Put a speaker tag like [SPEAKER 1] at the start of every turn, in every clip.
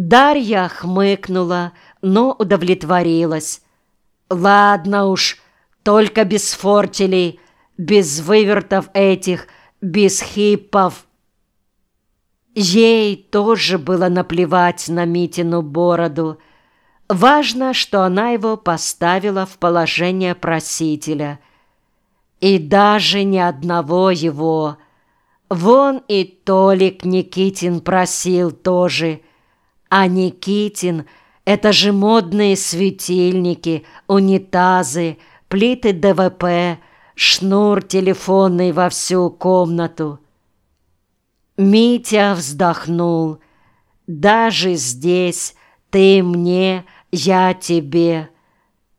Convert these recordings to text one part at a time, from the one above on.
[SPEAKER 1] Дарья хмыкнула, но удовлетворилась. «Ладно уж, только без фортелей, без вывертов этих, без хипов». Ей тоже было наплевать на Митину бороду. Важно, что она его поставила в положение просителя. И даже ни одного его. Вон и Толик Никитин просил тоже – а Никитин – это же модные светильники, унитазы, плиты ДВП, шнур телефонный во всю комнату. Митя вздохнул. «Даже здесь ты мне, я тебе.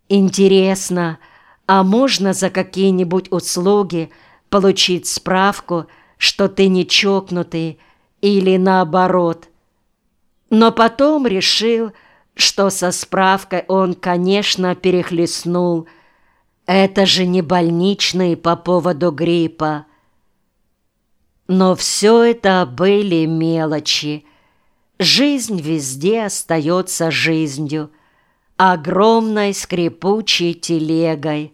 [SPEAKER 1] Интересно, а можно за какие-нибудь услуги получить справку, что ты не чокнутый или наоборот?» Но потом решил, что со справкой он, конечно, перехлестнул. Это же не больничный по поводу гриппа. Но все это были мелочи. Жизнь везде остается жизнью, огромной скрипучей телегой.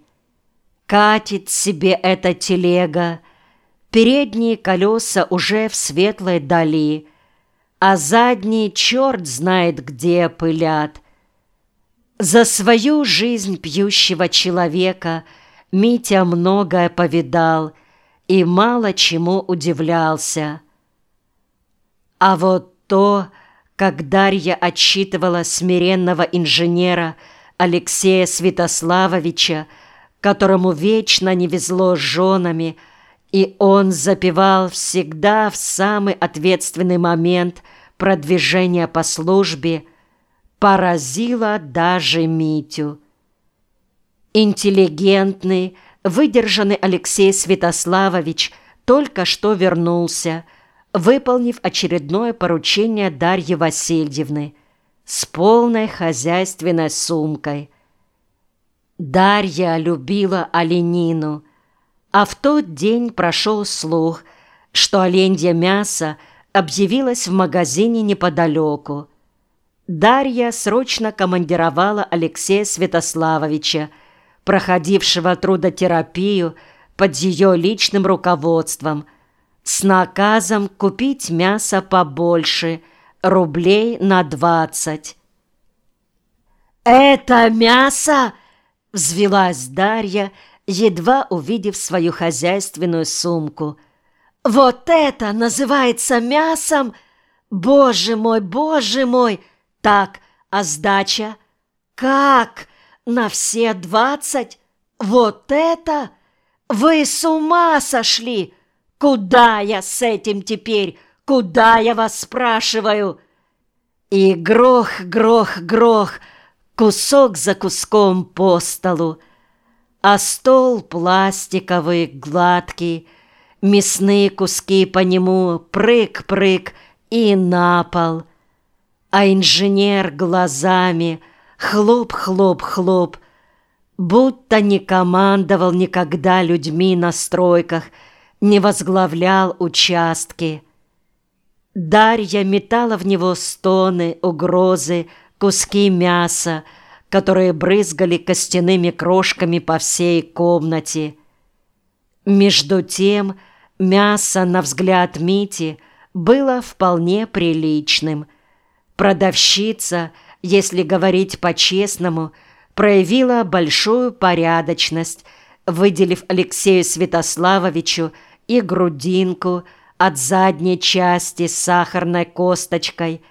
[SPEAKER 1] Катит себе эта телега, передние колеса уже в светлой дали — а задний черт знает где пылят. За свою жизнь пьющего человека Митя многое повидал и мало чему удивлялся. А вот то, как Дарья отчитывала смиренного инженера Алексея Святославовича, которому вечно не везло с женами, и он запевал всегда в самый ответственный момент продвижения по службе, поразило даже Митю. Интеллигентный, выдержанный Алексей Святославович только что вернулся, выполнив очередное поручение Дарьи Васильевны с полной хозяйственной сумкой. Дарья любила оленину – а в тот день прошел слух, что оленье мясо объявилось в магазине неподалеку. Дарья срочно командировала Алексея Святославовича, проходившего трудотерапию под ее личным руководством, с наказом купить мясо побольше, рублей на двадцать. «Это мясо!» — взвелась Дарья — едва увидев свою хозяйственную сумку. «Вот это называется мясом! Боже мой, боже мой! Так, а сдача? Как? На все двадцать? Вот это? Вы с ума сошли! Куда я с этим теперь? Куда я вас спрашиваю?» И грох, грох, грох, кусок за куском по столу а стол пластиковый, гладкий, мясные куски по нему прыг-прыг и на пол, а инженер глазами хлоп-хлоп-хлоп, будто не командовал никогда людьми на стройках, не возглавлял участки. Дарья метала в него стоны, угрозы, куски мяса, которые брызгали костяными крошками по всей комнате. Между тем, мясо, на взгляд Мити, было вполне приличным. Продавщица, если говорить по-честному, проявила большую порядочность, выделив Алексею Святославовичу и грудинку от задней части с сахарной косточкой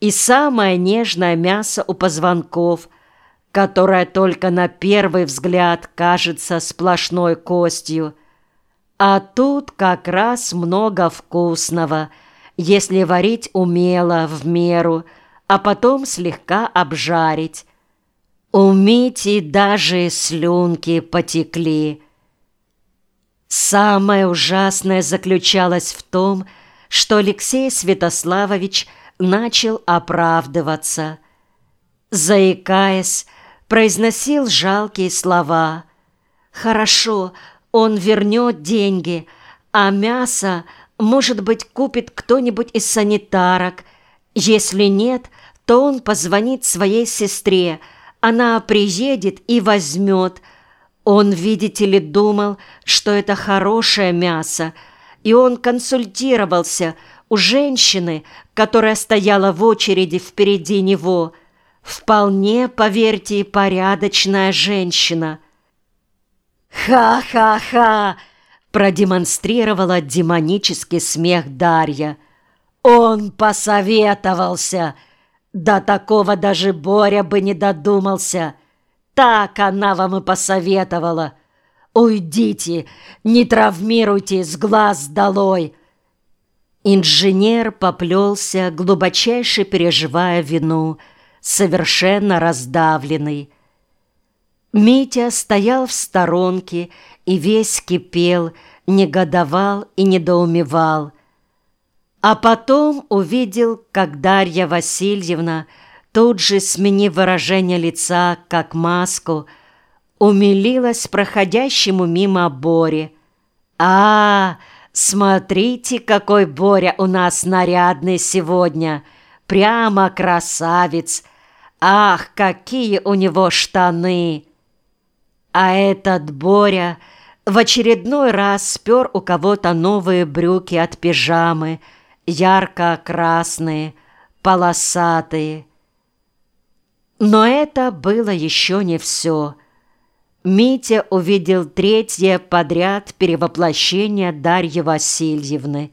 [SPEAKER 1] и самое нежное мясо у позвонков – которая только на первый взгляд кажется сплошной костью. А тут как раз много вкусного, если варить умело, в меру, а потом слегка обжарить. У Мити даже слюнки потекли. Самое ужасное заключалось в том, что Алексей Святославович начал оправдываться. Заикаясь, произносил жалкие слова. «Хорошо, он вернет деньги, а мясо, может быть, купит кто-нибудь из санитарок. Если нет, то он позвонит своей сестре, она приедет и возьмет. Он, видите ли, думал, что это хорошее мясо, и он консультировался у женщины, которая стояла в очереди впереди него. Вполне, поверьте, порядочная женщина. «Ха-ха-ха!» – продемонстрировала демонический смех Дарья. «Он посоветовался!» До такого даже Боря бы не додумался. Так она вам и посоветовала. Уйдите, не травмируйте с глаз долой. Инженер поплелся, глубочайше переживая вину, совершенно раздавленный. Митя стоял в сторонке и весь кипел, негодовал и недоумевал. А потом увидел, как Дарья Васильевна, тут же сменив выражение лица, как маску, умилилась проходящему мимо Боре. «А, смотрите, какой Боря у нас нарядный сегодня! Прямо красавец! Ах, какие у него штаны!» А этот Боря в очередной раз спер у кого-то новые брюки от пижамы – ярко-красные, полосатые. Но это было еще не все. Митя увидел третье подряд перевоплощение Дарьи Васильевны.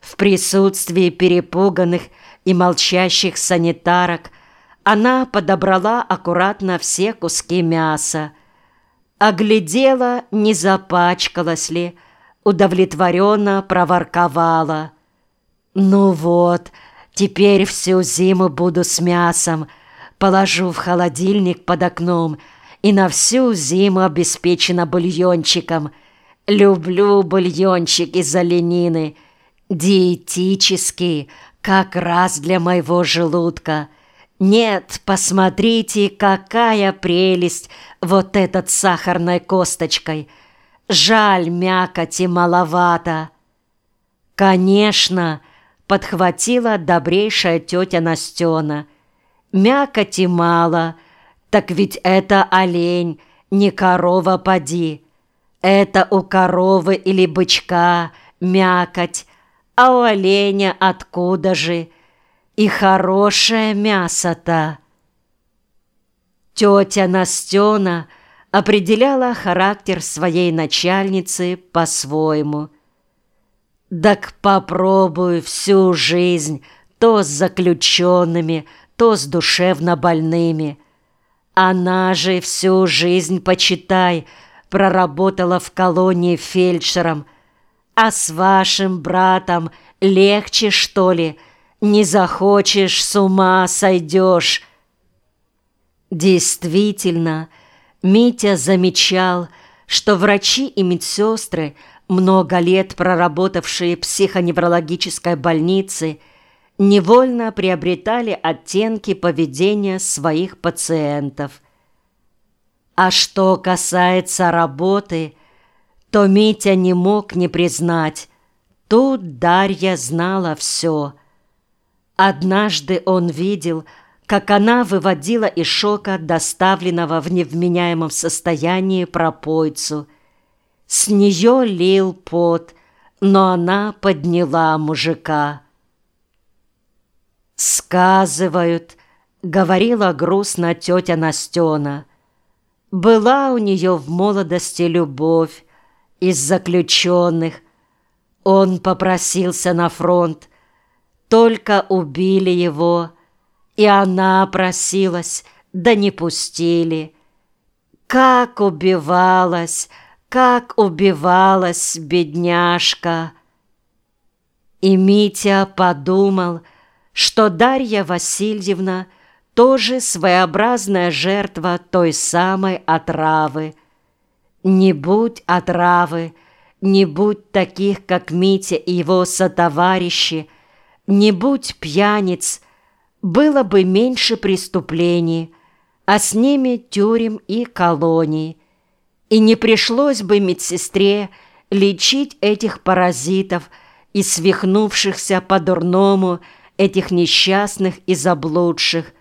[SPEAKER 1] В присутствии перепуганных и молчащих санитарок она подобрала аккуратно все куски мяса, оглядела, не запачкалась ли, удовлетворенно проворковала – «Ну вот, теперь всю зиму буду с мясом, положу в холодильник под окном и на всю зиму обеспечена бульончиком. Люблю бульончик из оленины, диетический, как раз для моего желудка». Нет, посмотрите, какая прелесть вот этот сахарной косточкой. Жаль, мякоти маловато. Конечно, подхватила добрейшая тетя Настена. «Мякоти мало, так ведь это олень, не корова поди. Это у коровы или бычка мякоть, а у оленя откуда же? И хорошее мясо-то!» Тетя Настена определяла характер своей начальницы по-своему – так попробуй всю жизнь то с заключенными, то с душевно больными. Она же всю жизнь, почитай, проработала в колонии фельдшером. А с вашим братом легче, что ли? Не захочешь, с ума сойдешь. Действительно, Митя замечал, что врачи и медсестры – много лет проработавшие в психоневрологической больнице, невольно приобретали оттенки поведения своих пациентов. А что касается работы, то Митя не мог не признать, тут Дарья знала все. Однажды он видел, как она выводила из шока доставленного в невменяемом состоянии пропойцу – с нее лил пот, но она подняла мужика. «Сказывают», — говорила грустно тетя Настена, «была у нее в молодости любовь из заключенных. Он попросился на фронт, только убили его, и она просилась, да не пустили. Как убивалась!» как убивалась бедняжка. И Митя подумал, что Дарья Васильевна тоже своеобразная жертва той самой отравы. Не будь отравы, не будь таких, как Митя и его сотоварищи, не будь пьяниц, было бы меньше преступлений, а с ними тюрем и колоний – и не пришлось бы медсестре лечить этих паразитов и свихнувшихся по-дурному этих несчастных и заблудших,